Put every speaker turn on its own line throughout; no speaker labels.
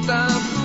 tanta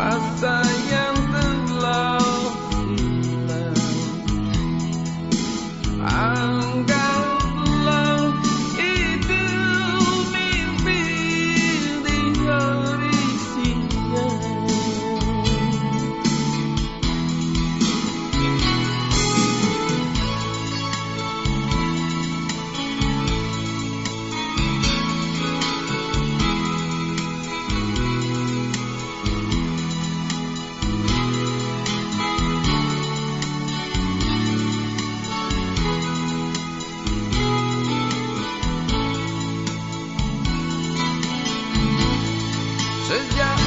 five times. Cintaku